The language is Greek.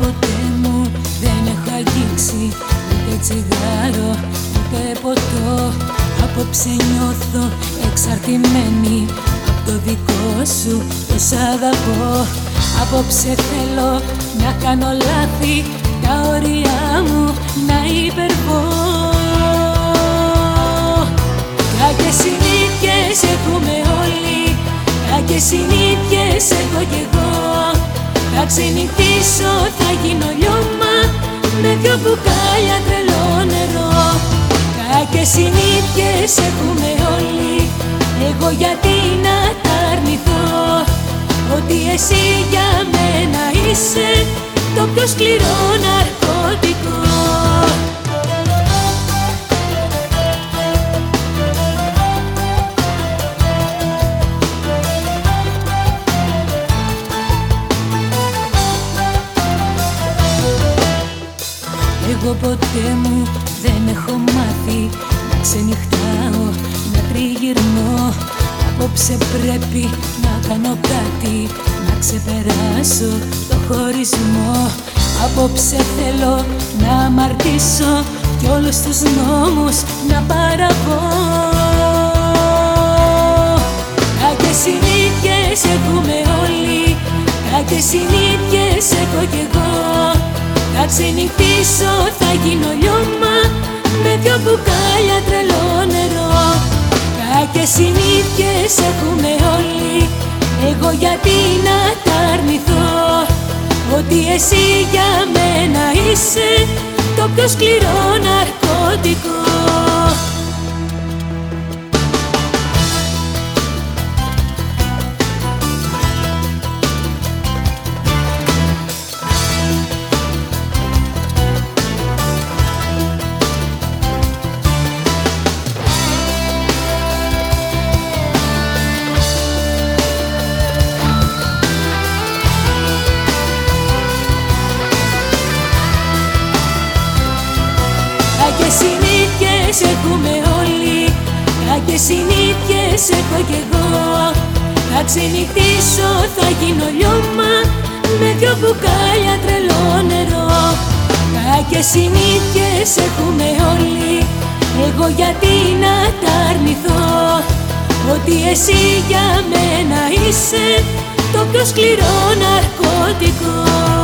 ποτέ μου δεν έχω αγγίξει ούτε τσιγάρο ούτε ποτό. Απόψε νιώθω εξαρτημένη από το δικό σου το σ' αγαπώ. Απόψε θέλω να κάνω λάθη τα όρια μου να υπερβώ. Κακές συνήθειες έχουμε όλοι Κακές συνήθειες θα ξενυχτήσω, θα γίνω λιώμα Με δυο μπουκάλια τρελό νερό. Κάποιες συνήθειες έχουμε όλοι Εγώ γιατί να τα αρνηθώ; Ότι εσύ για μένα είσαι Το πιο σκληρό ναρκωτικό Εγώ ποτέ μου δεν έχω μάθει. Να ξενυχτάω, να τριγυρνώ. Απόψε πρέπει να κάνω κάτι, να ξεπεράσω το χωρισμό. Απόψε θέλω να αμαρτήσω κι όλους τους νόμους να παραβώ Κάποιες συνήθειες έχουμε όλοι, κάποιες συνήθειες έχω κι εγώ. θα ξενυχτήσω, θα γίνω λιώμα Με δυο μπουκάλια τρελό νερό. Κάποιες συνήθειες έχουμε όλοι Εγώ γιατί να τα αρνηθώ; Ότι εσύ για μένα είσαι Το πιο σκληρό ναρκωτικό έχουμε όλοι. Κακές συνήθειες έχω κι εγώ. Θα ξενυχτήσω, θα γίνω λιώμα Με δυο μπουκάλια τρελό νερό. Κακές συνήθειες έχουμε όλοι. Εγώ γιατί να τα αρνηθώ; Ότι εσύ για μένα είσαι Το πιο σκληρό ναρκωτικό